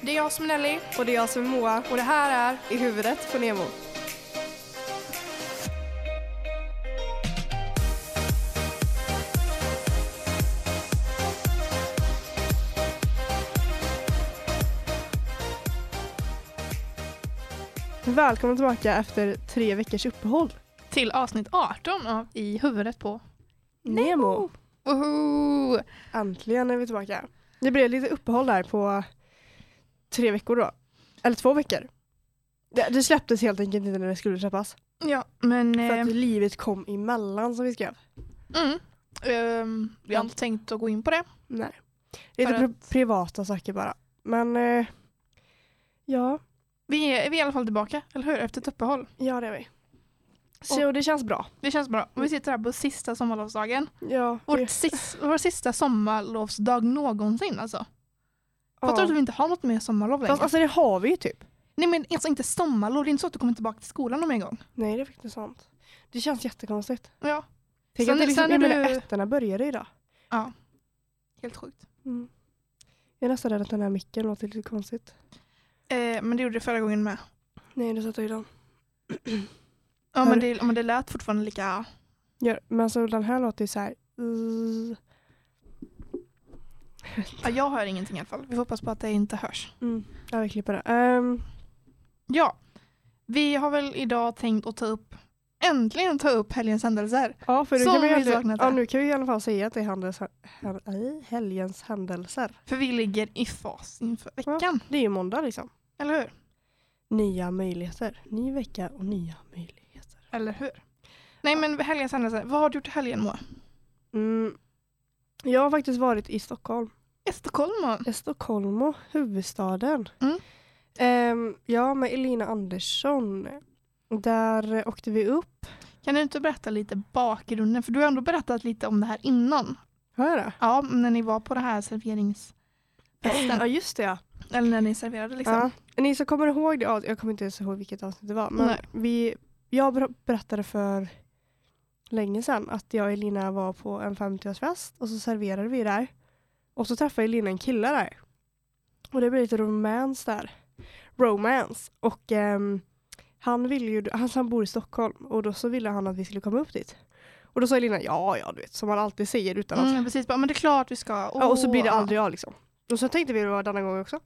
Det är jag som är Nelly Och det är jag som är Moa. och det här är I huvudet på Nemo. Välkommen tillbaka efter tre veckors uppehåll. till avsnitt 18 av I huvudet på Nemo. Woho! Äntligen är vi tillbaka. Det blev lite uppehåll där på tre veckor då. Eller två veckor. Det, det släpptes helt enkelt inte när det skulle släppas. Ja, men... För Eh, att livet kom emellan som vi skrev. mm, ehm, vi har inte tänkt att gå in på det. Nej. Lite För pri- privata saker bara. Men eh, ja, Vi är, vi är i alla fall tillbaka, eller hur? Efter ett uppehåll. ja det är vi. Så det känns bra. Det känns bra. Och vi sitter här på sista sommarlovsdagen. Ja, Vår, det, sis, vår sista sommarlovsdag någonsin alltså. Fattar du ja. att vi inte har något mer sommarlov längre? Fast alltså det har vi ju typ. Nej men alltså inte sommarlov, det är inte så att du kommer tillbaka till skolan om en gång. Nej det är faktiskt sant. Det känns jättekonstigt. Ja, Tänk Sen- att det liksom, jag är menar du- ettorna började idag. helt sjukt. Mm. Jag är nästan rädd att den här micken låter lite konstigt. Eh, men det gjorde det förra gången med. Nej det satte i den. Ja men du? det, men det lät fortfarande lika... Ja, men alltså den här låter ju så här. Ja, jag hör ingenting i alla fall. Vi får hoppas på att det inte hörs. Mm. Ja vi klipper det. Ehm, Ja, vi har väl idag tänkt att ta upp, äntligen ta upp helgens händelser. ja för nu kan, vi aldrig, ja, nu kan vi i alla fall säga att det är handels, hel, nej, helgens händelser. För vi ligger i fas inför veckan, Det är ju måndag liksom. eller hur? Nya möjligheter. Ny vecka och nya möjligheter. Eller hur? Nej men helgens händelser, vad har du gjort i helgen Moa? Mm. Jag har faktiskt varit i Stockholm. I Stockholm, huvudstaden. Mm. Ehm, ja, med Elina Andersson. Där åkte vi upp. Kan du inte berätta lite bakgrunden? För du har ändå berättat lite om det här innan. Har jag det? Ja, när ni var på det här serveringsfesten. Ja, just det ja. Eller när ni serverade liksom. ja. Ni som kommer ihåg det, ja, jag kommer inte ens ihåg vilket avsnitt det var. Men Nej. vi, jag ber- berättade för länge sedan att jag och Elina var på en 50-årsfest och så serverade vi där. Och så träffade Elina en kille där. Och det blev lite romance där. Romance. Och ehm, han ville ju, han, han bor i Stockholm och då så ville han att vi skulle komma upp dit. Och då sa Elina, ja ja du vet, som man alltid säger utan att Mm, precis, bara, men det är klart vi ska. Ja, och så blir det aldrig jag liksom. Och så tänkte vi det var denna gång också.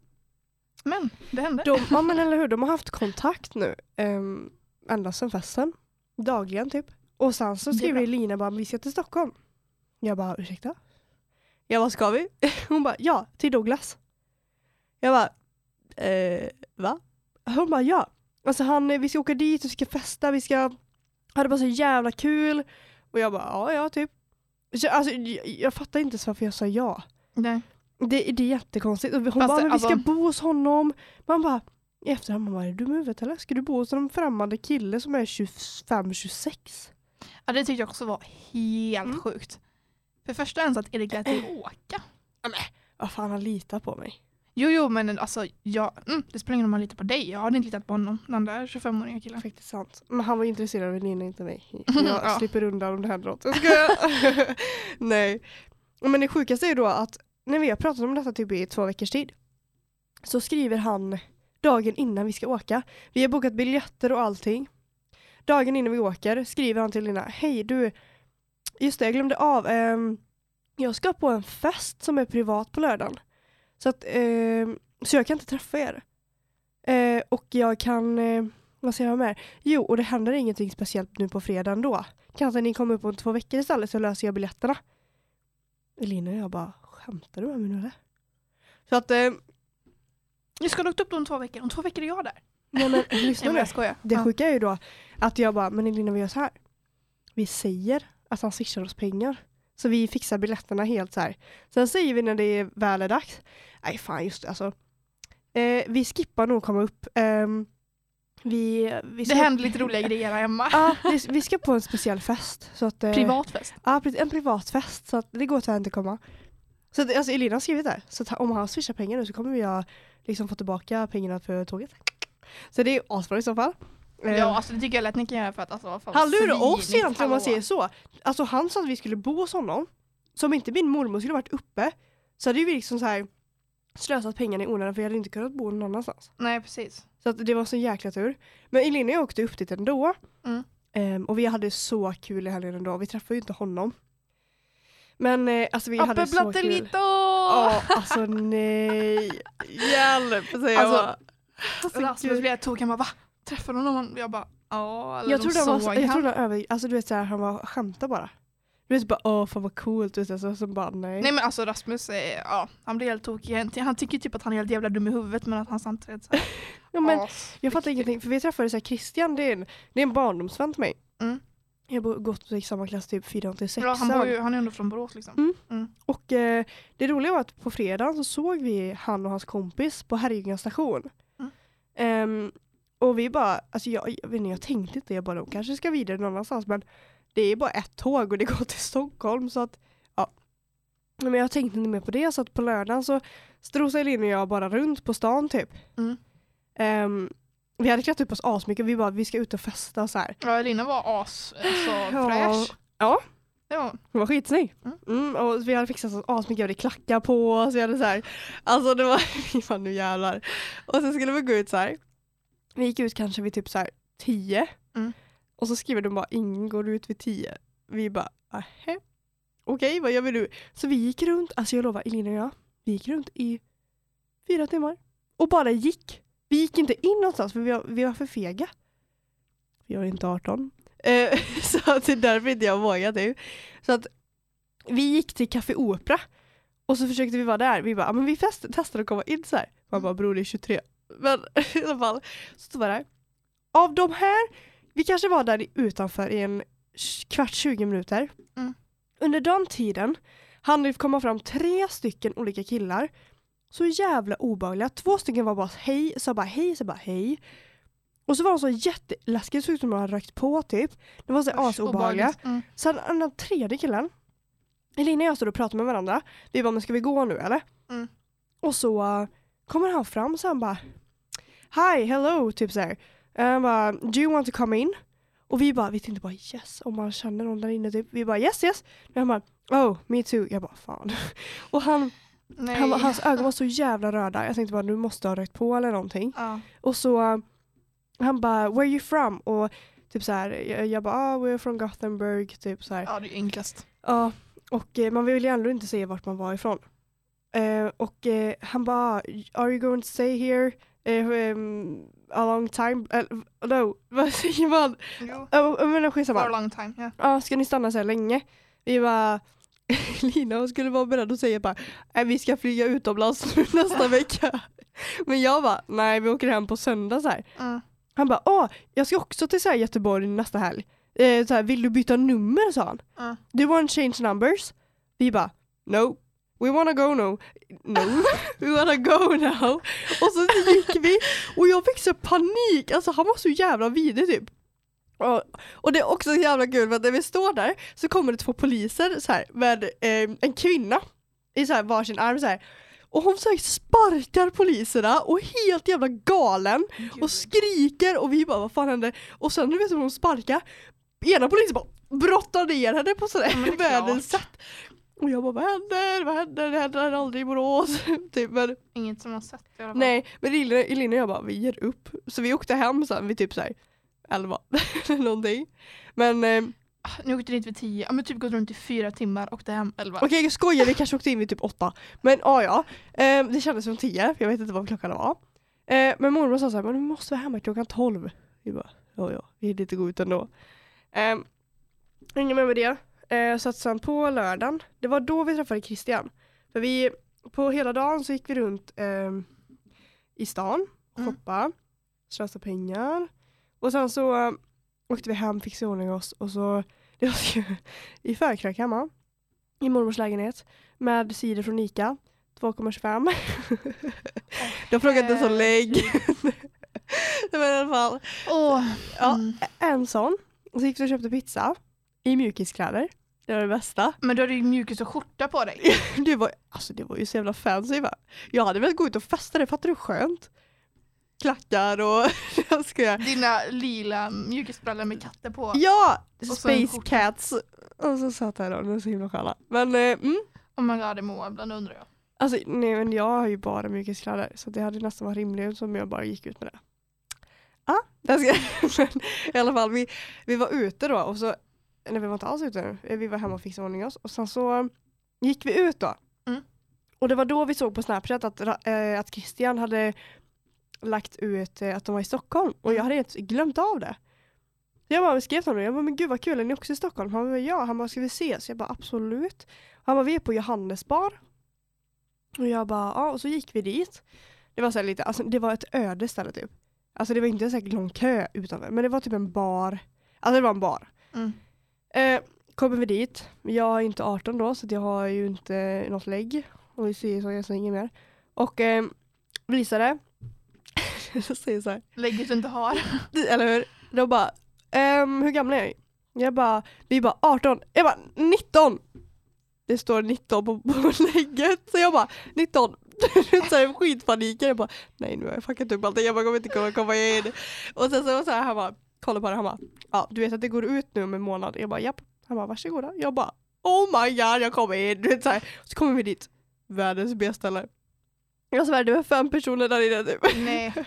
Men det hände. De, ja men eller hur, de har haft kontakt nu. Um, ända sedan festen. Dagligen typ. Och sen så skriver bra. Lina bara, vi ska till Stockholm. Jag bara, ursäkta? Ja vad ska vi? Hon bara, ja till Douglas. Jag bara, eh, va? Hon bara, ja. Alltså han, vi ska åka dit och vi ska festa, vi ska ha det bara så jävla kul. Och jag bara, ja ja typ. Så, alltså, jag, jag fattar inte så varför jag sa ja. Nej. Det, det är jättekonstigt. Hon Fast bara, det- men vi ska alltså- bo hos honom. Man bara, i efterhand, man bara, är du med huvudet eller? Ska du bo hos en främmande kille som är 25-26? Ja, det tyckte jag också var helt Mm. sjukt. För första ens att Erik lät dig åka. Vad fan, han litar på mig. Jo, jo, men alltså, jag, mm, det spelar ingen roll om man litar på dig. Jag hade inte litat på honom, den där 25-åriga killen. Faktiskt sant. Men han var intresserad av Elina, inte mig. Jag Ja. slipper undan om det händer något. Jag. Nej. Men det sjukaste är då att när vi har pratat om detta typ i två veckors tid så skriver han dagen innan vi ska åka. Vi har bokat biljetter och allting. Dagen innan vi åker skriver han till Lina, hej du, just det jag glömde av, ehm, jag ska på en fest som är privat på lördagen. Så, att, ehm, så jag kan inte träffa er. Eh, och jag kan, eh, vad säger jag mer? Jo, och det händer ingenting speciellt nu på fredag då. Kanske ni kommer upp om två veckor istället så löser jag biljetterna. Elina och jag bara, skämtar du med mig nu eller? Så att, eh, Jag ska åkt upp om två veckor. Om två veckor är jag där. nej men lyssna nu. Det sjuka är ju då att jag bara, men Elina vi gör så här. Vi säger att han swishar oss pengar. Så vi fixar biljetterna helt så här. Sen säger vi när det är väl är dags. Nej fan just det alltså. Eh, vi skippar nog komma upp. Ehm, vi, vi Det ska, händer lite roliga grejer här hemma. Ja, vi, vi ska på en speciell fest. Så att, eh, Privatfest. Ja, precis, en privat fest. Så att det går tyvärr inte att komma. Så att, alltså Elina har skrivit där. Så att om han swishar pengar nu så kommer vi ha liksom få tillbaka pengarna för tåget. Så det är asbra i så fall. Eh, Ja, alltså det tycker jag lätt ni kan göra för att alltså, fan, han lurar oss egentligen om man säger så. Alltså han sa att vi skulle bo hos honom. Som inte min mormor skulle varit uppe. Så hade vi liksom så här slösat pengarna i onödan för jag hade inte kunnat bo någon annanstans. Nej precis. Så att det var så jäkla tur. Men Elin och jag åkte upp dit ändå. Mm. Ehm, och vi hade så kul i helgen ändå. Vi träffade ju inte honom. Men eh, alltså vi hade Appe så kul. Blattelito! Ja, alltså nej. Hjälp säger jag Alltså, bara. Alltså, Rasmus blev tog han bara va? Träffade du någon? Jag bara ja. Eller jag de trodde han var, jag över, alltså du vet såhär, han var skämta bara. Du vet bara åh fan vad coolt, du vet, så bara nej. Nej men alltså Rasmus, är, ja, han blir helt tokig. Han- Han tycker typ att han är helt jävla dum i huvudet men att han samtidigt så här, ja, men, as- jag fattar ingenting, för vi träffade så här, Christian, det är en, det är en barndomsvän till mig. Mm. Jag har gått i samma klass typ 4 till 6 Ja, han, bor ju, han är ändå från Borås liksom. Mm. Och eh, det roliga var att på fredagen så såg vi han och hans kompis på Herrljunga station. Mm. Ehm, och vi bara, alltså jag, jag vet inte, jag tänkte inte, jag bara de kanske ska vidare någon annanstans men det är bara ett tåg och det går till Stockholm så att ja. Men jag tänkte inte mer på det så att på lördagen så strosade Elin och jag bara runt på stan typ. Mm. Ehm, vi hade klätt upp oss asmycket, vi bara vi ska ut och festa så här. Ja, Elina var as alltså, Ja. fräsch. Ja. Var Hon var skitsnygg. Mm. Mm, och vi hade fixat så asmycket, vi hade klackar på oss, vi hade så här, alltså det var, fan nu jävlar. Och sen skulle vi gå ut så här. Vi gick ut kanske vid typ så här tio. Mm. Och så skriver de bara, ingen går ut vid tio. Vi bara, ahä. Okej, vad gör vi nu? Så vi gick runt, alltså jag lovar, Elina och jag, vi gick runt i fyra timmar. Och bara gick. Vi gick inte in någonstans för vi var, vi var för fega. Jag är inte 18. Eh, så att det är därför inte jag vågat nu. Så att vi gick till Café Opera och så försökte vi vara där. Vi bara, "Ja, men vi testar att komma in så här. Man bara, bror det är 23. Men i alla fall, så stod vi där. Av de här, vi kanske var där utanför i en kvart 20 minuter. Mm. Under den tiden hann det komma fram tre stycken olika killar. Så jävla obehagliga. Två stycken var bara hej, sa bara hej, så bara hej. Och så var de så jätteläskiga, det såg ut som de hade rökt på typ. Det var så asobehagliga. Mm. Sen den tredje killen, Elina och jag står och pratar med varandra. Vi bara, men ska vi gå nu eller? Mm. Och så uh, kommer han fram så han bara Hi, hello, typ såhär. Uh, han bara, do you want to come in? Och vi bara, vi tänkte bara yes, om man känner någon där inne typ. Vi bara yes yes. Och han bara, oh, me too. Jag bara fan. Och han, han, hans ögon var så jävla röda. Jag tänkte bara, du måste ha rökt på eller någonting. Ja. Och så uh, han bara, where are you from? Och typ så här, jag, jag bara, ah, we're from Gothenburg, typ så här. ja, det är enklast. Ja, och eh, man vill ju ändå inte säga vart man var ifrån. Eh, och eh, han bara, are you going to stay here eh, um, a long time? Uh, no, vad säger man? Jo. Uh, men For a skitsamma. long time. Ja. Ja, ska ni stanna så här länge? Vi var Lina hon skulle vara beredd att säga bara, nej vi ska flyga utomlands nästa vecka. Men jag bara, nej vi åker hem på söndag så. Mm. Han bara, åh, jag ska också till så här Göteborg nästa helg. Eh, så här, vill du byta nummer sa han. Mm. Do you want change numbers? Vi bara, no. We wanna go no. No, we wanna go now. Och så gick vi och jag fick så panik, alltså han var så jävla vidrig typ. Och, och det är också så jävla kul för att när vi står där så kommer det två poliser så här, med eh, en kvinna i så här varsin arm så här. Och hon så här, sparkar poliserna och är helt jävla galen och skriker och vi bara vad fan händer? Och sen du vet hur hon sparkar ena polisen bara brottar ner henne på sådär Ja, världens sätt. Och jag bara vad händer? Vad händer? Det händer aldrig i Borås. typ, men, Inget som har sett i alla fall. nej, men Elina, och jag bara vi ger upp. Så vi åkte hem sen vid typ såhär 11 eller någonting. Men eh, Nu åkte dit vid tio, ja men typ gått runt i fyra timmar och åkte hem elva. okej jag skojar, vi kanske åkte in vid typ 8. Men ja ja, eh, det kändes som 10 för jag vet inte vad klockan var. Eh, men mormor sa såhär, men du måste vara hemma klockan 12. Vi bara, ja ja, vi hinner inte gå ut ändå. Eh, Inget mer med det. Eh, så att sen på lördagen, det var då vi träffade Christian. För vi, på hela dagen så gick vi runt eh, i stan, Mm. shoppa, slösa pengar. Och sen så eh, åkte vi hem, fixade i ordning oss och så det var i förkrök hemma i mormors lägenhet med cider från Ica 2,25. De frågade inte så lägg. det var i alla fall Åh, Ja. mm. en sån. Och så gick vi och köpte pizza i mjukiskläder. Det var det bästa. Men du hade ju mjukis och skjorta på dig. Det var, alltså det var ju så jävla fancy va. Jag hade velat gå ut och festa det, fattar du skönt? Klackar och jag ska Dina lila mjukisbrallor med katter på. Ja! Space. Cats. Och så satt jag där, de är så himla sköna. Men eh, mm, my god, det mår ibland undrar jag. Alltså nej men jag har ju bara mjukiskläder så det hade nästan varit rimligt om jag bara gick ut med det. Ja, ah, men i alla fall vi, vi var ute då och så, nej vi var inte alls ute nu, vi var hemma och fixade ordning oss och sen så gick vi ut då. Mm. Och det var då vi såg på Snapchat att, äh, att Christian hade lagt ut äh, att de var i Stockholm och jag hade helt glömt av det. Så jag bara skrev till honom, jag bara men gud vad kul, är ni också i Stockholm? Han bara ja, han bara ska vi ses? Jag bara absolut. Han bara vi är på Johannes bar. Och jag bara ja, och så gick vi dit. Det var så lite, alltså det var ett öde ställe typ. Alltså det var inte säkert lång kö utanför, men det var typ en bar. Alltså det var en bar. Mm. Eh, kommer vi dit, jag är inte 18 då så jag har ju inte något lägg. Och vi ser så jag säger inget mer. Och eh, visar det. så säger så här. Lägget du inte har. Eller hur? De bara, ehm, hur gamla är ni? Jag bara, vi bara 18. Jag bara 19! Det står 19 på, på lägget. Så jag bara 19. så skitpaniken. Jag bara nej nu har jag fuckat upp allting. Jag bara kommer inte komma, komma in. Och sen så var så här, han bara kolla på det. Han bara ja du vet att det går ut nu om en månad. Jag bara japp. Han bara varsågoda. Jag bara oh my god jag kommer in. Du vet, så, här. så kommer vi dit. Världens B-ställe. Jag svär det var fem personer där inne typ. Nej.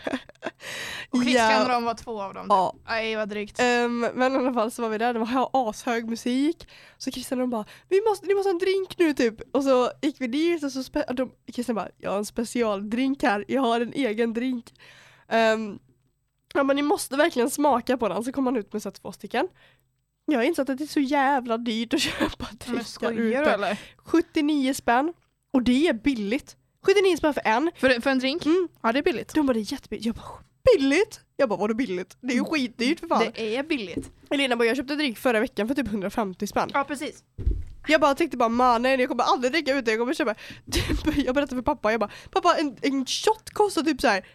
Och Christian Ja. och var två av dem. Ja. Nej vad drygt. Ehm, men i alla fall så var vi där, det var ashög musik. Så Christian och de bara, vi måste, ni måste ha en drink nu typ. Och så gick vi dit och så spe- de, Christian bara, jag har en specialdrink här, jag har en egen drink. Um, ja men ni måste verkligen smaka på den, så kom han ut med så två stycken. Jag har insett att det är så jävla dyrt att köpa drinkar ute. eller? 79 spänn. Och det är billigt. 79 spänn för en. För, för en drink? Mm. Ja det är billigt. De bara, det är jättebilligt. Jag bara, billigt? Jag bara, vadå billigt? Det är ju skitdyrt för fan. Det är billigt. Elina bara, jag köpte drink förra veckan för typ 150 spänn. Ja precis. Jag bara tänkte bara mannen jag kommer aldrig dricka ute, jag kommer köpa typ, Jag berättade för pappa, jag bara pappa en, en shot kostar typ så här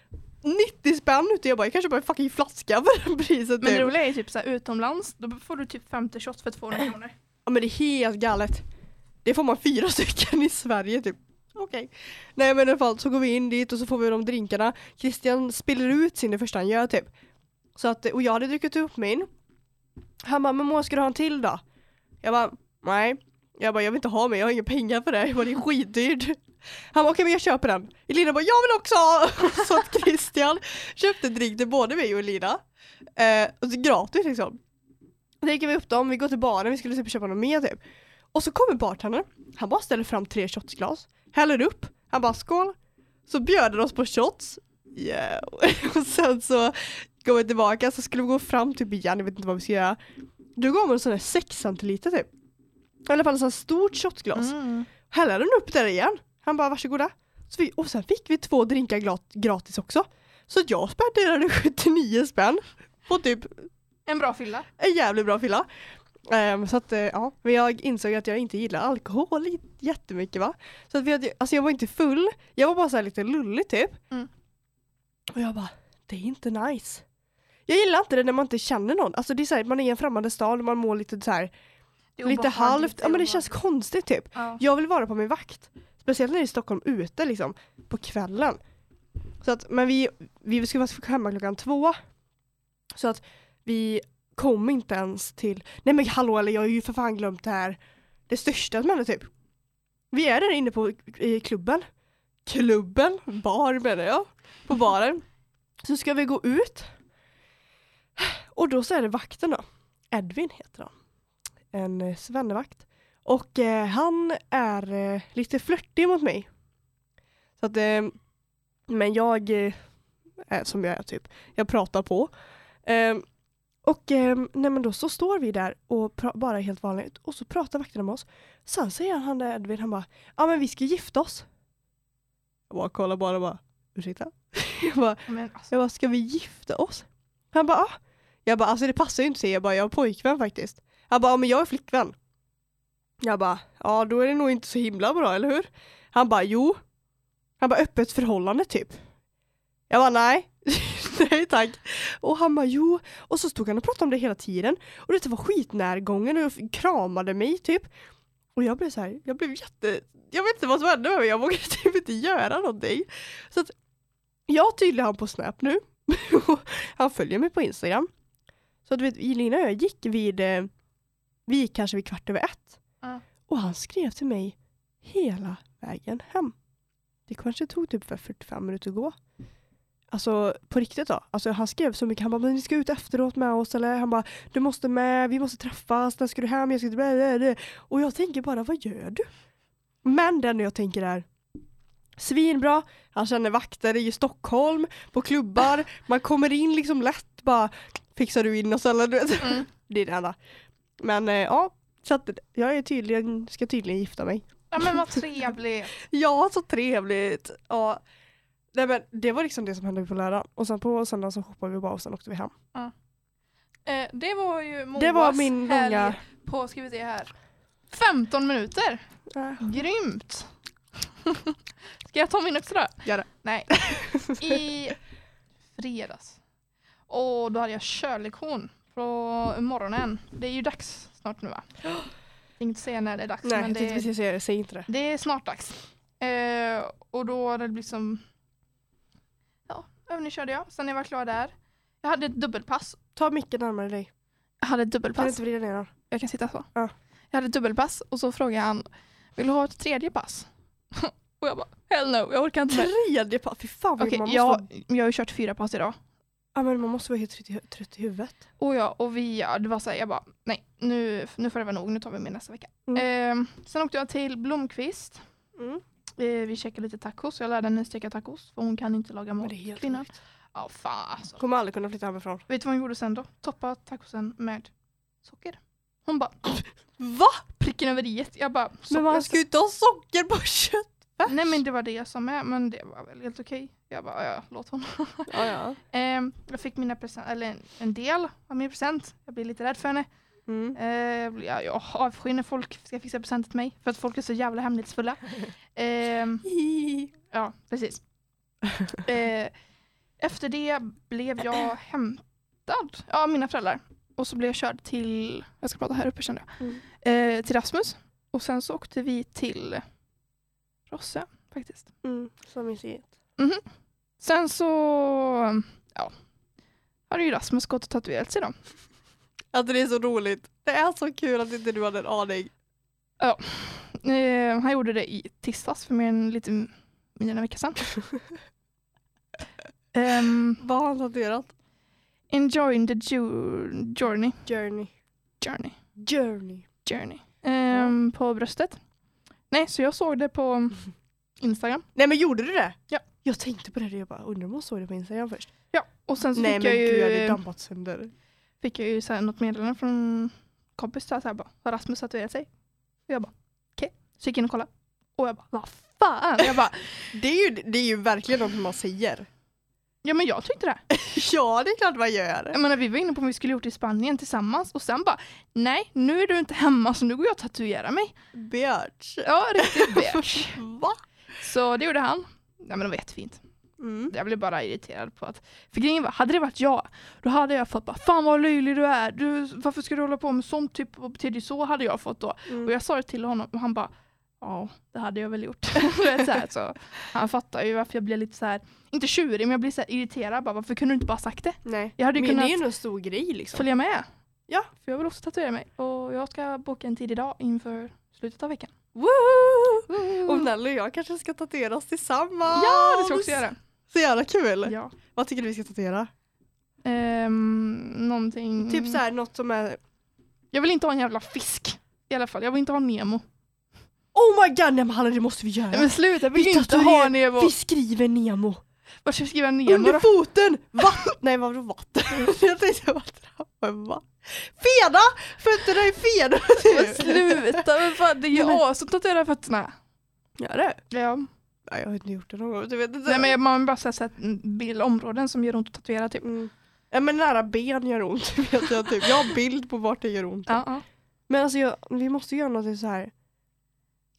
90 spänn ute, jag bara jag kan köpa en fucking flaska för det priset Men det typ. roliga är typ så här, utomlands, då får du typ 50 shots för 200 kronor. Ja men det är helt galet. Det får man fyra stycken i Sverige typ. Okej. Nej men i alla fall så går vi in dit och så får vi de drinkarna. Christian spiller ut sin det första han gör typ. Så att, och jag hade druckit upp min. Han bara, men Moa ska du ha en till då? Jag bara, nej. Jag bara, jag vill inte ha mer, jag har inga pengar för det. Jag bara, det är skitdyrt. Han bara, okej men jag köper den. Elina bara, jag vill också ha! Så att Christian köpte drink till både mig och Elina. Eh, och gratis liksom. Då gick vi upp dem, vi går till baren, vi skulle typ köpa något mer typ. Och så kommer bartendern, han bara ställer fram tre shotsglas, häller upp, han bara skål. Så bjöd han oss på shots. Yeah. och sen så går vi tillbaka, så skulle vi gå fram typ igen, jag vet inte vad vi ska göra. Då gav man en sån här 6 centiliter typ. I alla fall en sån här stort shotglas. Mm. Häller den upp där igen. Han bara varsågoda. Så vi, och sen fick vi två drinkar gratis också. Så jag spenderade 79 spänn på typ En bra fylla. en jävligt bra fylla. Ehm, så att eh, ja, men jag insåg att jag inte gillar alkohol jättemycket va. Så att vi hade, alltså jag var inte full, jag var bara så här lite lullig typ. Mm. Och jag bara, det är inte nice. Jag gillar inte det när man inte känner någon. Alltså det är så här, man är i en främmande stad och man mår lite så här, lite halvt, ja men det känns konstigt typ. Ja. Jag vill vara på min vakt. Speciellt när det är i Stockholm ute liksom, på kvällen. Så att, men vi, vi skulle vara hemma klockan två. Så att vi kom inte ens till, nej men hallå eller jag har ju för fan glömt det här, det största som hände typ. Vi är där inne på i klubben. Klubben, bar menar jag. På baren. Så ska vi gå ut. Och då så är det vakten då. Edvin heter han. En svennevakt. Och eh, han är eh, lite flörtig mot mig. Så att, eh, men jag eh, är som jag är typ. Jag pratar på. Eh, och eh, nej men då så står vi där och bara helt vanligt och så pratar vakten med oss. Sen säger han där Edvin, han bara ja men vi ska gifta oss. Jag bara kollar bara bara ursäkta? jag bara alltså, jag bara, ska vi gifta oss? Han bara, ah. Jag bara, alltså det passar ju inte sig. Jag bara, jag har pojkvän faktiskt. Han bara, ja, men jag är flickvän. Jag bara, ja då är det nog inte så himla bra, eller hur? Han bara, jo. Han bara, öppet förhållande typ. Jag bara, nej. nej tack. Och han bara, jo. Och så stod han och pratade om det hela tiden. Och det var skitnärgången och kramade mig typ. Och jag blev så här, jag blev jätte, jag vet inte vad som hände med mig, jag vågade typ inte göra någonting. Så att jag tydligen han på Snap nu. han följer mig på Instagram. Så att du vet, Elina och jag gick vid, eh, vi gick kanske vid kvart över ett. Ja. Och han skrev till mig hela vägen hem. Det kanske tog typ för 45 minuter att gå. Alltså på riktigt då. Alltså han skrev så mycket. Han bara, men ni ska ut efteråt med oss. Eller han bara, du måste med, vi måste träffas. När ska du hem? Jag ska... Blä. Och jag tänker bara, vad gör du? Men den jag tänker är, svinbra. Han känner vakter i Stockholm, på klubbar. Man kommer in liksom lätt bara, fixar du in oss eller du vet. Mm. Det är det enda. Men eh, ja, så att jag är tydligen, ska tydligen gifta mig. Ja men vad trevligt. Ja, så trevligt. Ja. Nej, men det var liksom det som hände på lördagen. Och sen på söndagen så shoppade vi bara och sen åkte vi hem. Eh, det var ju Moas Det var min långa- på, ska vi se här, 15 minuter. Äh, Grymt! Ska jag ta min också då? Gör det. Nej. I fredags. Och då hade jag körlektion på morgonen. Det är ju dags snart nu va? Jag tänkte inte säga när det är dags Nej, men jag det, tänkte precis säga det. Säg inte det. det är snart dags. Eh, och då hade det liksom Ja, övning körde jag. Sen när jag var klar där. Jag hade ett dubbelpass. Ta micken närmare dig. Jag hade ett Kan du dubbelpass. inte vrida ner den? Jag kan sitta så. Ja. Jag hade ett dubbelpass och så frågade han Vill du ha ett tredje pass? och jag bara Hell no, jag orkar inte. Tredje pass. Fy fan vad Okej, man måste jag, jag har ju kört fyra pass idag. Ja, men man måste vara helt trött i, trött i huvudet. Och ja, och vi, ja, det var så här, jag bara nej, nu, nu får det vara nog, nu tar vi med nästa vecka. Mm. Eh, sen åkte jag till Blomqvist. Mm. Eh, vi käkade lite tacos, jag lärde henne steka tacos för hon kan inte laga Men mat. kvinnan. Ja, fan alltså. Kommer aldrig kunna flytta hemifrån. Vet du vad hon gjorde sen då? Toppa tacosen med socker. Hon bara Va? pricken över i. Jag bara Men socker- man ska ju inte ha socker på kött. Nej men det var det jag sa med, men det var väl helt okej. Jag bara, ja, låt hon. Ja, ja. Ehm, jag fick mina present, eller en, en del av min present. Jag blir lite rädd för henne. Mm. Ehm, jag, jag avskyr när folk ska fixa presenter till mig, för att folk är så jävla hemlighetsfulla. Ehm, ja, precis. Ehm, efter det blev jag hämtad av mina föräldrar. Och så blev jag körd till, jag ska prata här uppe kände jag, Mm. Ehm, till Rasmus. Och sen så åkte vi till Rosse faktiskt. Mm. Så mysigt. Sen så, ja, har ju Rasmus gått och tatuerat sig då. Att det är så roligt. Det är så kul att inte du hade en aning. Eh, han gjorde det i tisdags för mer än lite än en vecka sedan. um, Vad har han tatuerat? enjoying the journey. Journey. Journey. Journey. journey. Ehm, På bröstet. Nej, så jag såg det på Instagram. Nej men gjorde du det? Ja. Jag tänkte på det jag bara undrar om hon såg det på Instagram först. Ja, och sen så Nej fick, men jag gud jag hade ju, dampat sönder. fick jag ju så här något meddelande från kompis så här bara, har Rasmus tatuerat sig? Och jag bara, okej. Så gick jag in och kollade. Och jag bara, vad fan? Jag bara, Det är ju, det är ju verkligen något man säger. Ja men jag tyckte det. ja det är klart man gör. Jag menar, vi var inne på om vi skulle gjort det i Spanien tillsammans och sen bara, nej nu är du inte hemma så nu går jag och tatuerar mig. Bitch. Ja, riktigt bitch. Va? Så det gjorde han. Ja men det var jättefint. Mm. Jag blev bara irriterad på att, för grejen var, hade det varit jag, då hade jag fått bara, fan vad löjlig du är, du, varför ska du hålla på med sånt typ av beteende, så hade jag fått då. Och Mm. jag sa det till honom och han bara, ja det hade jag väl gjort. Så, här, så han fattar ju varför jag blir lite så här, inte tjurig men jag blir så irriterad, bara, varför kunde du inte bara sagt det? Nej. Jag hade Men det kunnat är ju en stor grej liksom. följa med. Ja. För jag vill också tatuera mig och jag ska boka en tid idag inför slutet av veckan. Woo! Och Nelly och jag kanske ska tatueras tillsammans. Ja, det ska jag också göra. Så jävla kul. Ja. Vad tycker du vi ska tatuera? Ehm, någonting. Typ så här något som är Jag vill inte ha en jävla fisk. I alla fall, jag vill inte ha Nemo. Oh my god, nej men Hanna det måste vi göra. Nej, men sluta, jag vill Vi inte tatuerar- ha Nemo. Vi skriver Nemo. Var ska jag skriva Nemo Under då? foten! Vatten! Nej vadå vatten? jag tänkte trappan va? Fena! Fötterna är fena! Men sluta, men fan, det är ju Nej, men- as att tatuera fötterna. Ja det? Ja. Nej jag har inte gjort det någon gång. Du vet inte. Nej men man har bara sett bild områden som gör ont att tatuera typ. Mm. Ja men nära ben gör ont vet jag typ. Jag har bild på vart det gör ont. Ja, ja. Men alltså jag, vi måste göra något så här.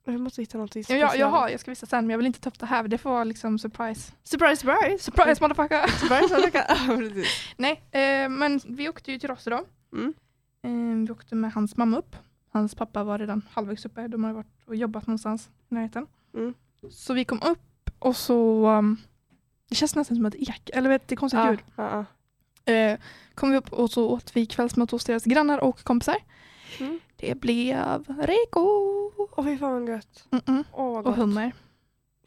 Vi måste hitta något Ja, speciellt. jag, jag har, jag ska visa sen men jag vill inte ta upp det här, det får vara liksom surprise. Surprise surprise! Surprise motherfucker! Surprise! Ja, precis. Nej, eh, men vi åkte ju till Rosse då. Mm. Eh, vi åkte med hans mamma upp. Hans pappa var redan halvvägs uppe, de hade varit och jobbat någonstans i närheten. Mm. Så vi kom upp och så, um, det känns nästan som ett ek, eller vet, det är konstigt Ja, ljud. ja, ja. Eh, kom vi upp och så åt vi kvällsmat hos deras grannar och kompisar. Mm. Det blev reko Åh fy fan vad gött. Mm-mm. Åh vad och gott. hummer.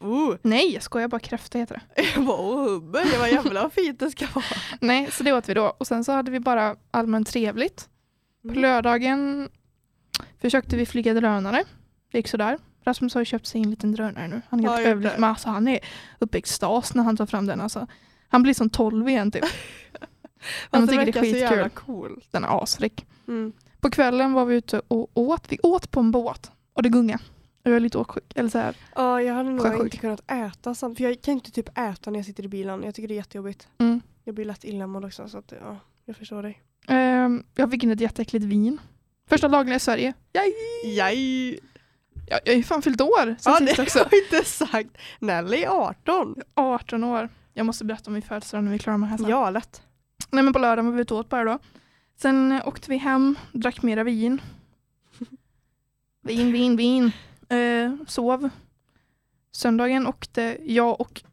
oh. Nej, jag skojar bara kräfta heter det. Jag bara, oh, hummer, det var jävla fint det ska vara. Nej, så det åt vi då. Och sen så hade vi bara allmänt trevligt. På Mm. lördagen försökte vi flyga drönare. Det gick sådär. Rasmus har ju köpt sig en liten drönare nu. Han är Ja, helt jag överlycklig. alltså, han är uppe i extas när han tar fram den. Alltså. Han blir som 12 igen typ. Han Fast tycker det är skitkul. Den är asfräck. Mm. På kvällen var vi ute och åt. Vi åt på en båt och det gunga. Och jag är lite åksjuk. Eller så här. Ja, jag hade nog inte kunnat äta för jag kan inte typ äta när jag sitter i bilen. Jag tycker det är jättejobbigt. Mm. Jag blir lätt illamådd också så att ja, jag förstår dig. Ehm, jag fick in ett jätteäckligt vin. Första dagen i Sverige. Yay! Jaj! Jag, jag ju fan fyllt år sen Ja, sist det också. har jag inte sagt. Nelly är 18. 18 år. Jag måste berätta om min födelsedag när vi är klara med det här sen. Ja, lätt. Nej men på lördagen var vi ute och åt bara då. Sen åkte vi hem, drack mera vin. Vin, vin, vin. Eh, sov. Söndagen åkte jag och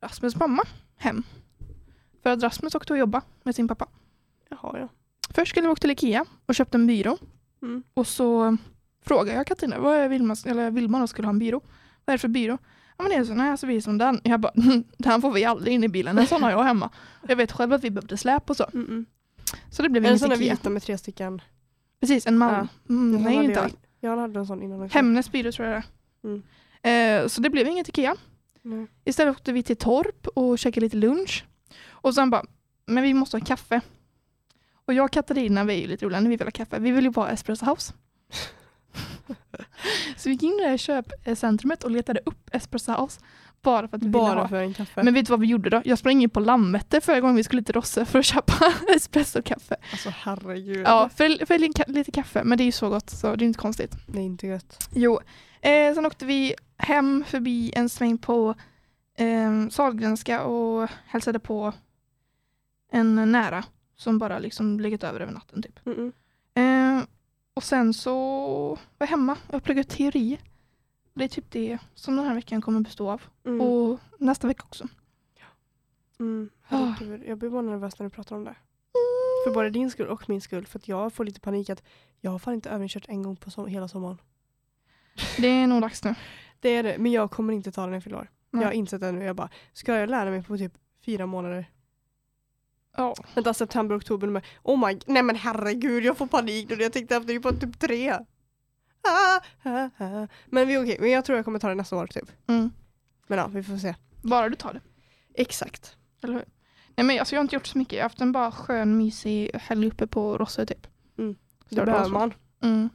Rasmus mamma hem. För att Rasmus åkte och jobba med sin pappa. Jaha, ja. Först skulle vi åka till Ikea och köpte en byrå. Mm. Och så frågade jag Katarina, vad är Vilma, eller Vilma då skulle ha en byrå. Vad är det för byrå? Ja men det är sån här så vi är som den. Jag bara, den får vi aldrig in i bilen, en sån har jag hemma. Jag vet själv att vi behövde släp och så. Mm -mm. Så det blev det en sån där vita med tre stycken? Precis, en man. Ja. Mm, nej, inte jag, jag hade en sån innan också. Hemnes byrå tror jag det Mm. Eh, så det blev inget Ikea. Nej. Istället åkte vi till Torp och käkade lite lunch. Och sen bara, men vi måste ha kaffe. Och jag och Katarina, vi är ju lite roliga när vi vill ha kaffe. Vi vill ju bara ha espresso house. så vi gick in i det här köpcentrumet och letade upp espresso house. Bara för att vi ville Bara ha. för en kaffe. Men vet du vad vi gjorde då? Jag sprang in på Landvetter förra gången vi skulle till Rosse för att köpa espresso-kaffe. Alltså herregud. Ja, för, för lite- lite kaffe. Men det är ju så gott så det är inte konstigt. Det är inte gött. Jo, eh, sen åkte vi hem förbi en sväng på eh, Sahlgrenska och hälsade på en nära som bara liksom legat över över natten typ. Mm -mm. Eh, och sen så var jag hemma och pluggade teori. Det är typ det som den här veckan kommer bestå av. Mm. Och nästa vecka också. Mm. Ah. Herregud, Jag blir bara nervös när du pratar om det. För både din skull och min skull. För att jag får lite panik att jag har fan inte övningskört en gång på som- hela sommaren. Det är nog dags nu. Det är det, men jag kommer inte ta den när jag fyller. Jag har insett det nu. Jag bara, ska jag lära mig på typ fyra månader? Ja. Vänta, september, oktober, november. Oh my, nej men herregud, jag får panik nu. Jag tänkte efter på typ tre. Ah, ah, ah. Men vi är okej, men jag tror jag kommer ta det nästa år typ. Mm. Men ja, vi får se. Bara du tar det. Exakt. Eller hur? Nej men alltså jag har inte gjort så mycket. Jag har haft en bara skön mysig helg uppe på Rosse typ. Det Stört behöver man. Mm.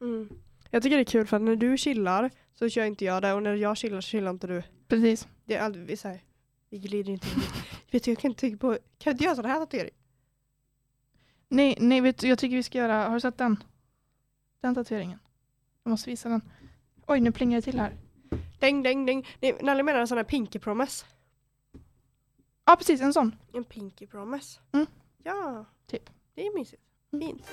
Mm. Jag tycker det är kul för att när du chillar så kör inte jag det och när jag chillar så chillar inte du. Precis. Det är aldrig vi säger. Vi glider inte in. Vet du, jag kan inte tänka på, kan inte göra sån här tatuering? Nej, nej vet du, jag tycker vi ska göra, har du sett den? Den tatueringen. Jag måste visa den. Oj, nu plingar det till här. Däng, däng, däng. Nej, Nalle menar en sån här pinky promise. Ja, precis, en sån. En pinky promise. Mm. Ja. Typ. Det är mysigt. Mm. Fint.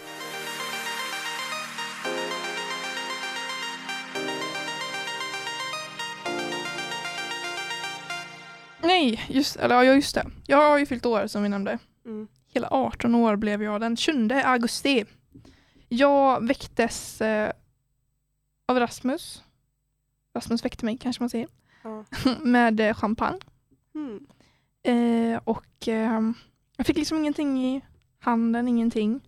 Nej, just, eller, ja, just det. Jag har ju fyllt år som vi nämnde. Mm. Hela 18 år blev jag den 20 augusti. Jag väcktes eh, av Rasmus. Rasmus väckte mig kanske man säger. Ja. med eh, champagne. Mm. Eh, och eh, jag fick liksom ingenting i handen, ingenting.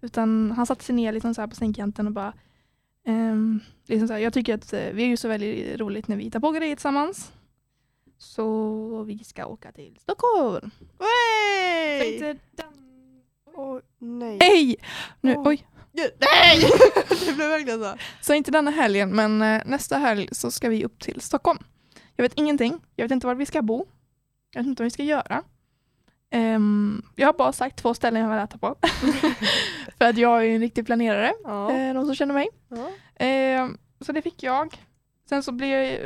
Utan han satte sig ner liksom så på sängkanten och bara ehm, liksom så här, Jag tycker att eh, vi är ju så väldigt roligt när vi hittar på grejer tillsammans. Så vi ska åka till Stockholm. Hey! Tänkte den... Åh, nej. Nej! Nu, Åh. oj. Nej! det blev verkligen så. Så inte denna helgen, men eh, nästa helg så ska vi upp till Stockholm. Jag vet ingenting. Jag vet inte var vi ska bo. Jag vet inte vad vi ska göra. Ehm, jag har bara sagt två ställen jag vill äta på. För att jag är en riktig planerare, Ja. eh, de som känner mig. ja. Ehm, så det fick jag. Sen så blev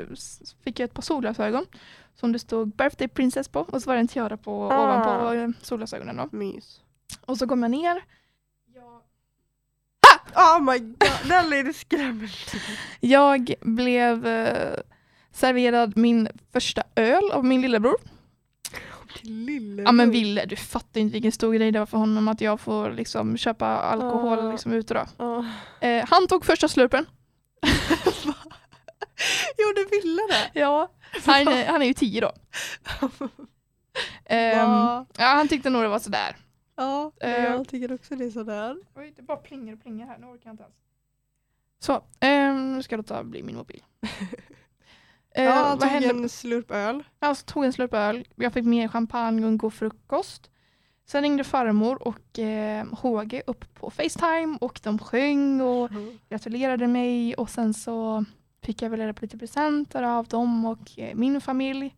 fick jag ett par solglasögon som det stod Birthday Princess på och så var det en tiara på Ah. ovanpå eh, solglasögonen. Då. Mys. Och så kom jag ner. Oh my god, Nelly det skrämmer jag blev eh, serverad min första öl av min lillebror. Lille Ja men Ville, du fattar inte vilken stor grej det var för honom att jag får liksom köpa alkohol Ah. liksom ute då. Ja. Eh, han tog första slurpen. Jo, du ville det. Ja, han, är- han är ju tio då. Va? ja, han tyckte nog det var sådär. Ja, Eh. jag tycker också det är sådär. Oj, det bara plingar och plingar här, nu orkar jag inte ens. Så, ehm, nu ska jag låta bli min mobil. Eh, Ja, han vad tog hände? en slurp öl. Jag tog en slurp öl, jag fick mer champagne och en god frukost. Sen ringde farmor och eh, HG upp på Facetime och de sjöng och gratulerade mig och sen så fick jag väl reda på lite presenter av dem och eh, min familj.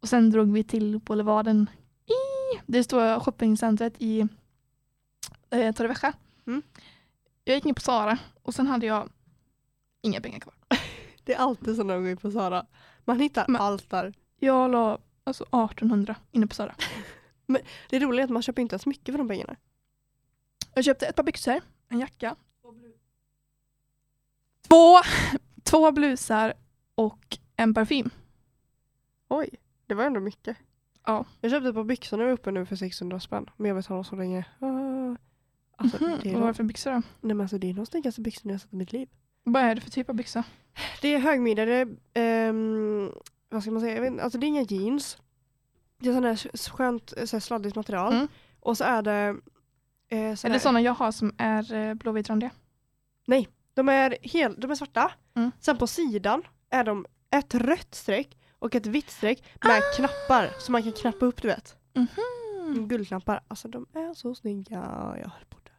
Och sen drog vi till Boulevarden det stora shoppingcentret i eh, Torrevieja. Mm. Jag gick in på Sara och sen hade jag inga pengar kvar. Det är alltid så när man går in på Sara. Man hittar Men- allt där. Jag la alltså 1800 inne på Sara. Det roliga är att man köper inte ens mycket för de pengarna. Jag köpte ett par byxor, en jacka, två, två blusar och en parfym. Oj, det var ändå mycket. Ja. Jag köpte ett par byxor nu uppe nu för 600 spänn. Men jag betalar så länge. Ah. Alltså, Mhm, det, är Vad var de, det för byxor då? nej, men alltså, det är de snyggaste byxorna jag sett i mitt liv. Vad är det för typ av byxor? Det är högmidjade, ehm, vad ska man säga, jag vet, alltså det är inga jeans. Det är sån här skönt så här sladdigt material. Mm. Och så är det eh, Är det sådana jag har som är eh, blåvitrandiga? De är, hel, de är svarta. Mm. Sen på sidan är de ett rött streck och ett vitt streck med Ah! knappar som man kan knappa upp du vet. Mhm. Guldknappar. Alltså de är så snygga. Jag höll på det.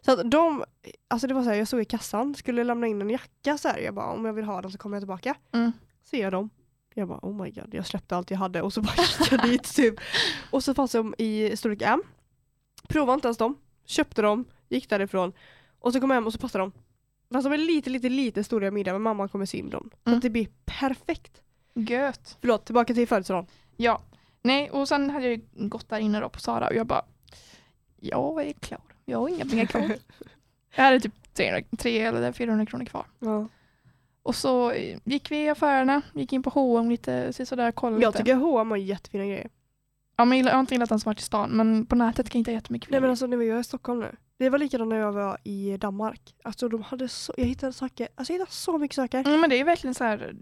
Så att de, alltså det var så här, jag såg i kassan, skulle lämna in en jacka så här. Jag bara om jag vill ha den så kommer jag tillbaka. Mm. Ser jag dem. Jag bara oh my god, jag släppte allt jag hade och så bara gick jag dit typ. Och så fanns de i storlek M. Provade inte ens dem. Köpte dem, gick därifrån. Och så kom jag hem och så passade de. Fast de är lite, lite, lite stora i middag men mamma kommer sy dem. Så Mm. att det blir perfekt. Göt. Förlåt, tillbaka till födelsedagen. Ja. Nej, och sen hade jag ju gått där inne då på Sara och jag bara jag är klar. Jag har inga pengar kvar. jag hade typ 300, 300 eller 400 kronor kvar. Ja. Och så eh, gick vi i affärerna, gick in på H&M lite, så sådär, kollade Jag lite. tycker H&M har jättefina grejer. Ja, men jag jag har inte gillat den som varit i stan, men på nätet kan jag inte jättemycket Nej men alltså när vi var i Stockholm nu. Det var likadant när jag var i Danmark. Alltså de hade så, jag hittade saker, alltså jag hittade så mycket saker. Mm, men det är verkligen så här.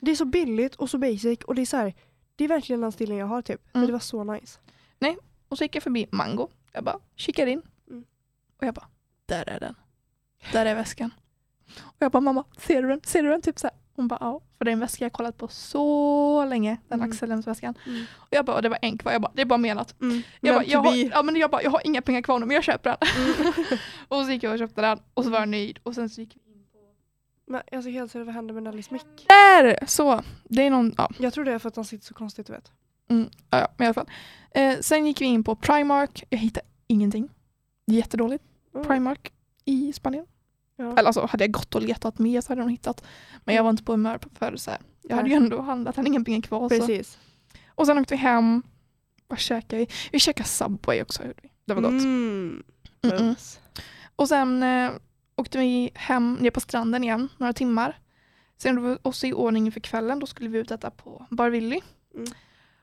Det är så billigt och så basic och det är så här, det är verkligen den stilen jag har typ. Mm. det var så nice. Och så gick jag förbi Mango. Jag bara kikade in. Mm. Och jag bara, där är den. Där är väskan. Och jag bara, mamma, ser du den? Ser du den? Typ så här. Hon bara, ja. För det är en väska jag kollat på så länge. Den Mm. Axelhemsväskan. Mm. Och jag bara, det var en kvar. Jag bara, det är bara menat. Mm. Jag, bara, Men jag, har, ja, men jag, bara, jag har inga pengar kvar nu men jag köper den. Mm. och så gick jag och köpte den och så var jag nöjd. Och sen så gick vi. Men jag ser helt seriöst vad hände med Nellys mick? Där! Så, det är någon, ja. Jag tror det är för att han sitter så konstigt du vet. Ja, ja, men i alla fall. Eh, sen gick vi in på Primark. Jag hittade ingenting. Jättedåligt. Mm. Primark i Spanien. Ja. Eller alltså hade jag gått och letat mer så hade jag hittat. Men jag var inte på humör på för så här. Jag hade ju ändå handlat, hade inga pengar kvar. Så. Precis. Och sen åkte vi hem. Vad käkade vi? Vi käkade Subway också. Det var gott. Mm. Mm-mm. Mums. Och sen eh, åkte vi hem ner på stranden igen några timmar. Sen gjorde vi oss i ordning för kvällen. Då skulle vi ut äta på Bar Willy. Mm.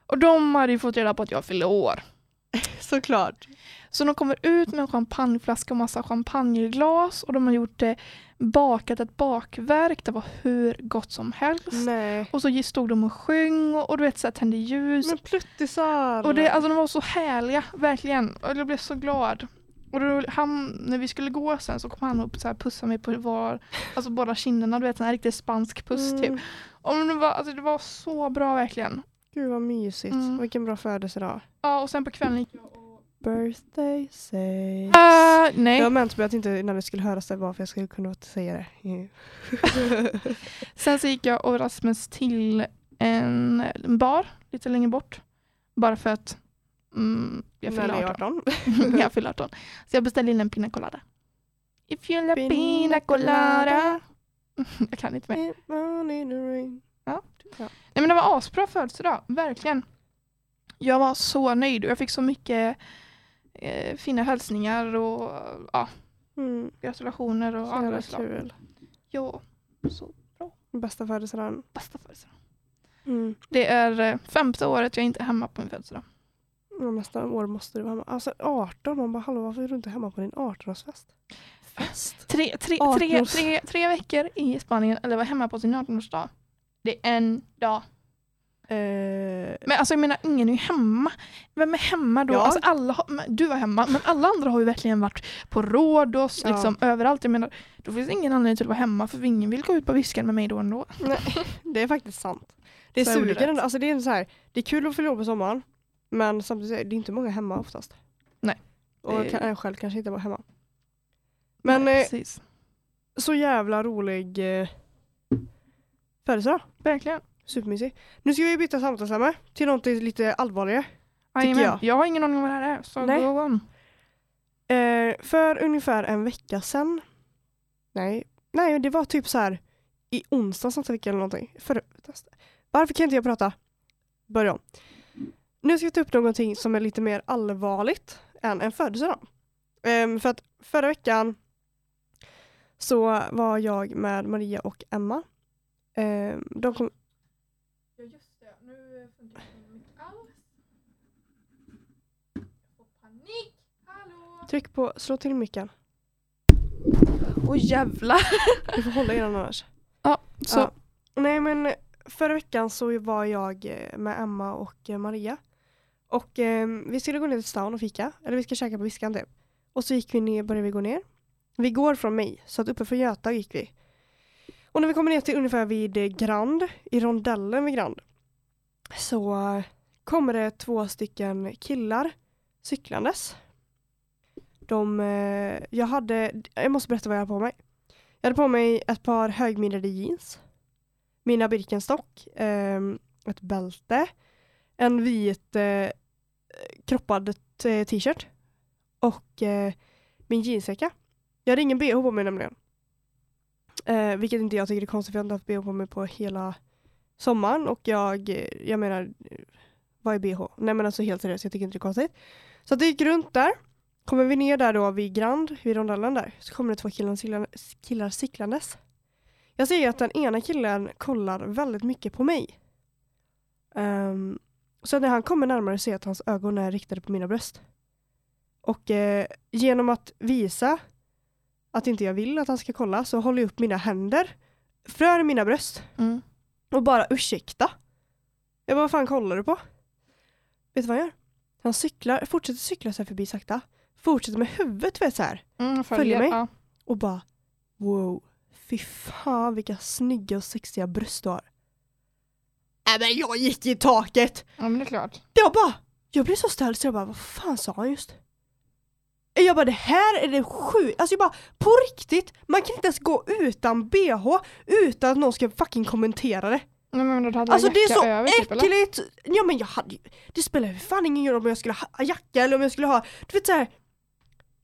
Och de hade ju fått reda på att jag fyllde år. Såklart. Så de kommer ut med en champagneflaska och massa champagneglas och de har gjort det bakat ett bakverk. Det var hur gott som helst. Nej. Och så stod de och sjöng och, och du vet så här, tände ljus. Men pluttisar. Och det, alltså, de var så härliga, verkligen. Och jag blev så glad. Och då, han, när vi skulle gå sen så kom han upp och pussade mig på var, alltså båda kinderna, du vet en riktigt spansk puss typ. Mm. Och det, var, alltså, det var så bra verkligen. Gud vad mysigt. Mm. Vilken bra födelsedag. Ja och sen på kvällen gick jag och... Birthday say. Ah, nej. Jag menat med att inte när det skulle höras det varför jag skulle kunna säga det. Sen så gick jag och Rasmus till en bar lite längre bort. Bara för att mm, jag fyller ni är 18. 18. jag fyller 18. Så jag beställde in en pina colada. If you love Pina colada. jag kan inte mer. Nej men det var asbra födelsedag, verkligen. Jag var så nöjd och jag fick så mycket eh, fina hälsningar och ja, Mm, gratulationer och andra slag. Ja, så Bästa födelsedagen. bästa födelsedag. Mm. Det är eh, femte året jag inte är hemma på min födelsedag. Ja, nästa år måste du vara hemma. Alltså 18, man bara hallå varför är du inte hemma på din 18-årsfest? fest. Tre, tre, tre, 18. tre, tre veckor i Spanien, eller var hemma på sin 18-årsdag. Det är en dag. Eh, Men alltså jag menar, ingen är ju hemma. Vem är hemma då? Ja. Alltså, alla du var hemma, men alla andra har ju verkligen varit på Rhodos, Ja. liksom överallt. Jag menar, då finns det ingen anledning till att vara hemma, för ingen vill gå ut på viskan med mig då ändå. det är faktiskt sant. Det suger rätt. ändå. Alltså det är så här, det är kul att fylla på sommaren. Men samtidigt är det inte många hemma oftast. Nej. Och kan, jag själv kanske inte vara hemma. Men Nej, eh, så jävla rolig eh, födelsedag. Verkligen. Supermysig. Nu ska vi byta samtalsämne till något lite allvarligare. Jajamän. jag. Jag har ingen aning om vad det här är, så Nej. go on. Eh, för ungefär en vecka sedan. Nej, nej det var typ så här i onsdags nästa vecka eller någonting. För, varför kan inte jag prata? Börja om. Nu ska vi ta upp någonting som är lite mer allvarligt än en födelsedag. Ehm, för att förra veckan så var jag med Maria och Emma. Ehm, de kom, Ja just det, nu funkar inte min mick alls. Jag panik. Hallå! tryck på, slå till micken. Åh jävlar. Du får hålla i den annars. Så, Ja. Nej men förra veckan så var jag eh, med Emma och eh, Maria. Och eh, vi skulle gå ner till stan och fika. Eller vi ska käka på Viskan typ. Och så gick vi ner, började vi gå ner. Vi går från mig, så att uppe från Göta gick vi. Och när vi kommer ner till ungefär vid eh, Grand, i rondellen vid Grand. Så eh, kommer det två stycken killar cyklandes. De, eh, jag hade, jag måste berätta vad jag hade på mig. Jag hade på mig ett par högmidjade jeans, mina Birkenstock, ehm, ett bälte, en vit eh, kroppad eh, t-shirt och eh, min jeansjacka. Jag hade ingen bh på mig nämligen. Eh, vilket inte jag tycker är konstigt för jag har inte haft bh på mig på hela sommaren och jag, eh, jag menar, vad är bh? Nej men alltså helt seriöst, jag tycker inte det är konstigt. Så att jag gick runt där Kommer vi ner där då vid Grand, vid rondellen där, så kommer det två killar, killar, killar cyklandes. Jag ser att den ena killen kollar väldigt mycket på mig. Ehm, Ehm, så när han kommer närmare ser jag att hans ögon är riktade på mina bröst. Och eh, genom att visa att inte jag vill att han ska kolla så håller jag upp mina händer för mina bröst mm. och bara ursäkta. Jag bara, vad fan kollar du på? Vet du vad han gör? Han cyklar, fortsätter cykla så här förbi sakta. Fortsätter med huvudet vet så här. Mm, Följer mig? Ja. Och bara wow. Fy fan vilka snygga och sexiga bröst du har. Äh, men jag gick i taket. ja, men det är klart. Jag bara, jag blev så ställd så jag bara, vad fan sa han just? Jag bara, det här är det sjukt. Alltså jag bara, på riktigt, man kan inte ens gå utan bh utan att någon ska fucking kommentera det. Nej, men då hade Alltså det är så över, typ, eller? äckligt! Ja men jag hade ju, det spelar ju fan ingen roll om jag skulle ha jacka eller om jag skulle ha, du vet såhär.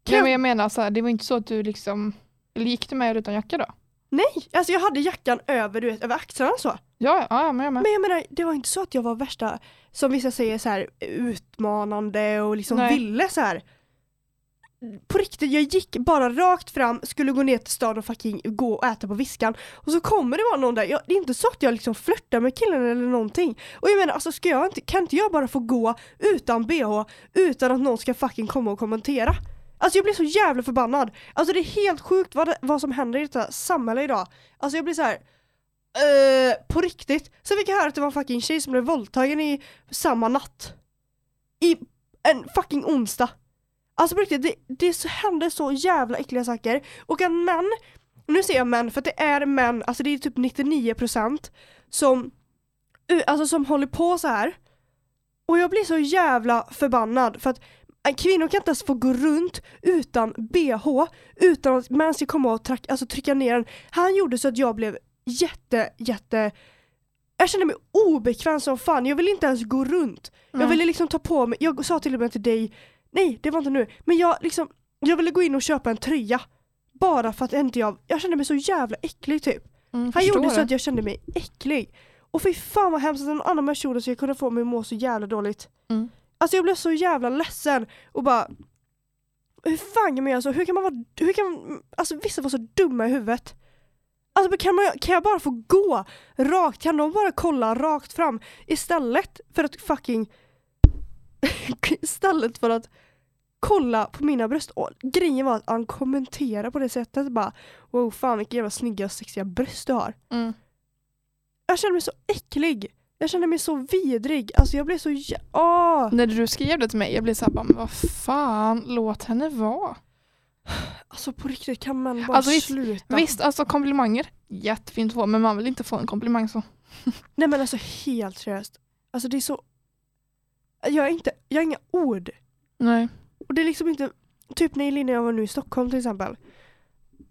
Nej, men jag menar så här, det var inte så att du liksom, eller gick du med utan jacka då? Nej, alltså jag hade jackan över, du vet, över axlarna så. Ja, ja, men jag med. Men jag menar, det var inte så att jag var värsta, som vissa säger så här utmanande och liksom Nej. ville så här. På riktigt, jag gick bara rakt fram, skulle gå ner till stan och fucking gå och äta på Viskan. Och så kommer det vara någon där, jag, det är inte så att jag liksom flörtar med killen eller någonting. Och jag menar, alltså ska jag inte, kan inte jag bara få gå utan bh utan att någon ska fucking komma och kommentera? Alltså jag blir så jävla förbannad. Alltså det är helt sjukt vad, det, vad som händer i detta samhälle idag. Alltså jag blir så här. Uh, på riktigt. Sen fick jag höra att det var en fucking tjej som blev våldtagen i samma natt. I en fucking onsdag. Alltså på riktigt, det, det så- hände så jävla äckliga saker. Och en män, nu säger jag män för att det är män, alltså det är typ 99% som, uh, alltså som håller på så här. Och jag blir så jävla förbannad för att kvinnor kan inte ens få gå runt utan bh utan att män ska komma och track, alltså trycka ner den. Han gjorde så att jag blev jätte, jätte jag kände mig obekväm som fan, jag ville inte ens gå runt. Jag Nej. ville liksom ta på mig, jag sa till och med till dig, nej det var inte nu, men jag liksom, jag ville gå in och köpa en tröja. Bara för att inte jag, jag kände mig så jävla äcklig typ. Mm, Han gjorde så det. att jag kände mig äcklig. Och fy fan vad hemskt att en annan person gjorde så jag kunde få mig att må så jävla dåligt. Mm. Alltså jag blev så jävla ledsen och bara hur fan kan man göra så? Hur kan man vara, hur kan, alltså vissa var så dumma i huvudet. Alltså kan, man, kan jag bara få gå rakt, kan de bara kolla rakt fram istället för att fucking istället för att kolla på mina bröst. Och grejen var att han kommenterade på det sättet. Bara, wow fan vilka jävla snygga och sexiga bröst du har. Mm. Jag kände mig så äcklig. Jag kände mig så vidrig. Alltså jag blev så Åh! När du skrev det till mig, jag blev såhär bara, men vad fan, låt henne vara. Alltså på riktigt kan man bara Alltså, visst- sluta? Visst, alltså komplimanger, jättefint att få, men man vill inte få en komplimang så. Nej men alltså helt seriöst. Alltså det är så... Jag, är inte, jag har inga ord. Nej. Och det är liksom inte... Typ när Elina jag var nu i Stockholm till exempel.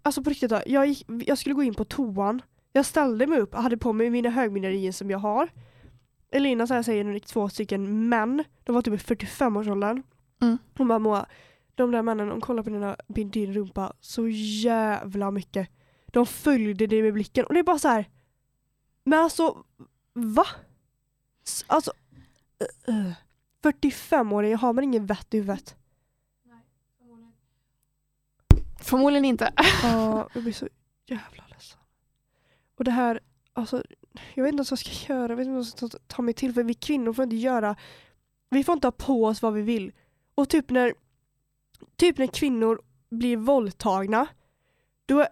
Alltså på riktigt då, jag, gick, jag skulle gå in på toan. Jag ställde mig upp och hade på mig mina jeans som jag har. Elina så här säger två stycken män. De var typ i 45-årsåldern. Mm. Hon bara Moa, de där männen de kollar på dina, din rumpa så jävla mycket. De följde dig med blicken och det är bara så här. Men alltså, va? Alltså, uh, uh. 45-åringar har man ingen vett i huvudet. Förmodligen inte. Ja, jag blir så jävla ledsen. Och det här, alltså, jag vet inte vad jag ska göra, jag vet inte vad jag ska ta, mig till för vi kvinnor får inte göra, vi får inte ha på oss vad vi vill. Och typ när, typ när kvinnor blir våldtagna, då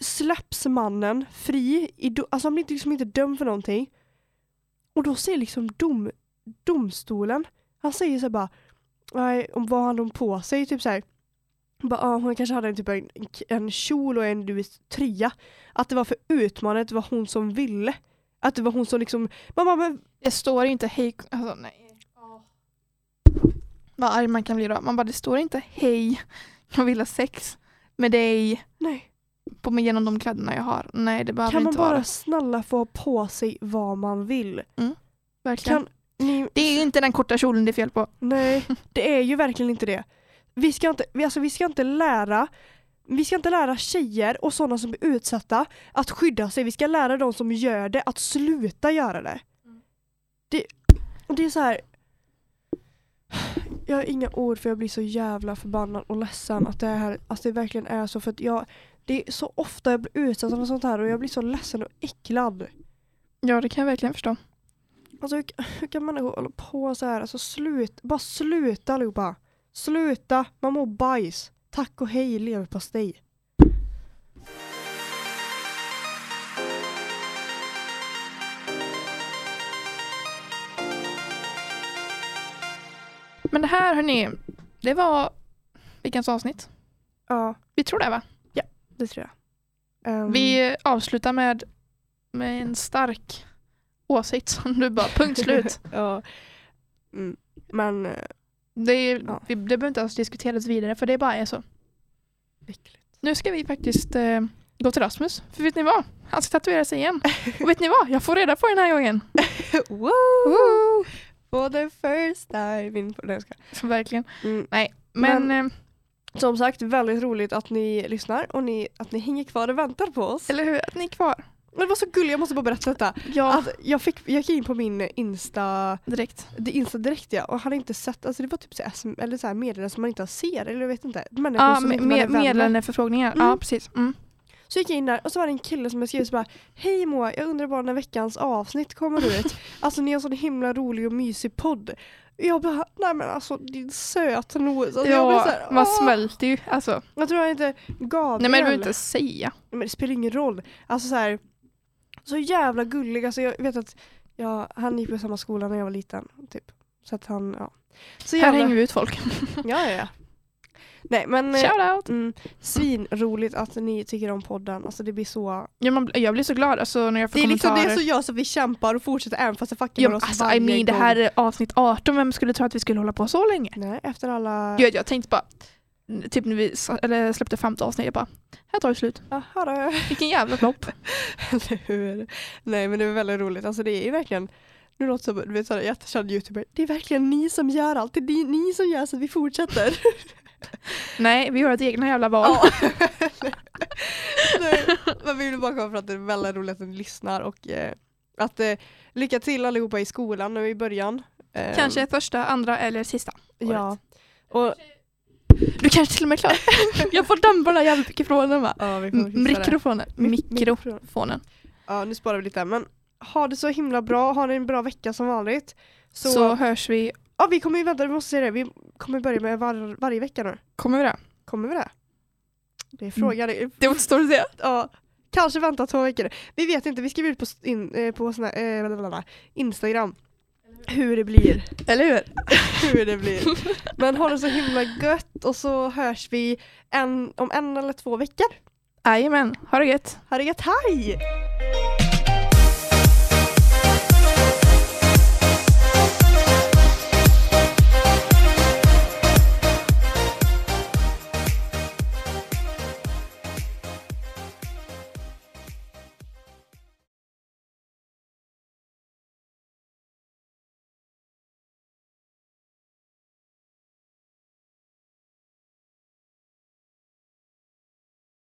släpps mannen fri, i do, alltså han blir liksom inte dömd för någonting. Och då säger liksom dom, domstolen, han säger så bara, nej, om vad hade hon på sig? Typ så här. Bara, ah, hon kanske hade en, typ en, en kjol och en du vet, tröja. Att det var för utmanande, att det var hon som ville. Att det var hon som liksom, mamma men Det står inte hej, alltså nej. Vad arg man kan bli då. Man bara, det står inte hej, jag vill ha sex med dig nej. på mig genom de kläderna jag har. Nej, det behöver Kan man inte bara vara. snälla få ha på sig vad man vill? Verkligen. Kan ni, Det är inte den korta kjolen det är fel på. nej, det är ju verkligen inte det. Vi ska inte, vi, alltså, vi ska inte lära vi ska inte lära tjejer och sådana som är utsatta att skydda sig. Vi ska lära de som gör det att sluta göra det. Det, och det är så här. Jag har inga ord för jag blir så jävla förbannad och ledsen att det, här, att det verkligen är så. För att jag, det är så ofta jag blir utsatt för sånt här och jag blir så ledsen och äcklad. Ja, det kan jag verkligen förstå. Alltså hur, hur kan människor hålla på så här? Alltså slut, bara sluta allihopa. Sluta, man mår bajs. Tack och hej leverpastej. Men det här hörni, det var veckans avsnitt. Ja, Vi tror det va? det tror jag. Ehm, Vi avslutar med, med en stark åsikt som du bara, punkt slut. ja. Mm. Men eh, Det, är, Ja. vi, det behöver inte ens diskuteras vidare för det bara är så. äckligt. Nu ska vi faktiskt eh, gå till Rasmus. För vet ni vad? Han ska tatuera sig igen. Och vet ni vad? Jag får reda på den här gången. Woo! Woo! For the first time in... Nej, jag verkligen. Mm. Nej, men, Men- eh, Som sagt, väldigt roligt att ni lyssnar och ni, att ni hänger kvar och väntar på oss. eller hur? Att ni är kvar. Men det var så gulligt, jag måste bara berätta detta. Ja, Att jag, fick, jag gick in på min Insta, direkt. det Insta direkt ja, och hade inte sett, alltså det var typ så här, SM eller så här meddelanden som man inte ser, eller jag vet inte. Människor Ja, som inte med, förfrågningar. Mm. Ja, precis. Mm. Så gick jag in där och så var det en kille som skrev så bara Hej Moa, jag undrar bara när veckans avsnitt kommer ut. alltså ni har sån himla rolig och mysig podd. Jag bara, nej men alltså din söta nos. Alltså, jag, Ja, så här, man smälter ju. Alltså, jag tror han inte Gabriel. nej men det behöver inte säga. men det spelar ingen roll. Alltså så här, så jävla gullig. Alltså jag vet att ja, han gick på samma skola när jag var liten. Typ. Så att han, ja. Så Här hänger vi ut folk. Ja, ja, ja. Nej men eh, Shout out! mm, svinroligt att ni tycker om podden. Alltså det blir så... Ja, man, jag blir så glad alltså, när jag får Det är, liksom, kommentarer. det är så jag som vi kämpar och fortsätter även fast det fuckar ja, oss alltså, varje I mean, det gång. här är avsnitt 18, vem skulle tro att vi skulle hålla på så länge? Nej, efter alla... Gud, jag tänkte bara, typ när vi eller släppte femte avsnitt, jag bara, här tar det slut. Jaha då. Vilken jävla flopp. Eller hur? Nej men det är väldigt roligt. Alltså det är ju verkligen nu låter som du vet, såhär, jättekänd youtuber. Det är verkligen ni som gör allt. Det är ni som gör så att vi fortsätter. Nej, vi gör ett egna jävla val. Ja. Nej, men vi vill bara komma för att det är väldigt roligt att ni lyssnar och eh, att eh, lycka till allihopa i skolan nu i början. Kanske första, andra eller sista. Ja. Och, Du kanske till och med är klar. jag får dämpa den här jävla mikrofonen va? ja. Mikrofonen. Mik- Mikrofonen. Ja, nu sparar vi lite. Men ha det så himla bra. Ha en bra vecka som vanligt. Så, Så hörs vi. ja, vi kommer ju vänta, vi måste säga det. Vi kommer börja med var, varje vecka nu. Kommer vi det? Kommer vi det? Det är frågan. Det återstår att se. Ja, kanske vänta två veckor. Vi vet inte, vi skriver ut på, in, eh, på såna, eh, Instagram hur det blir. Eller hur? Hur det blir. Men ha det så himla gött och så hörs vi en, om en eller två veckor. Jajamän, ha det gött. Ha det gött, hej!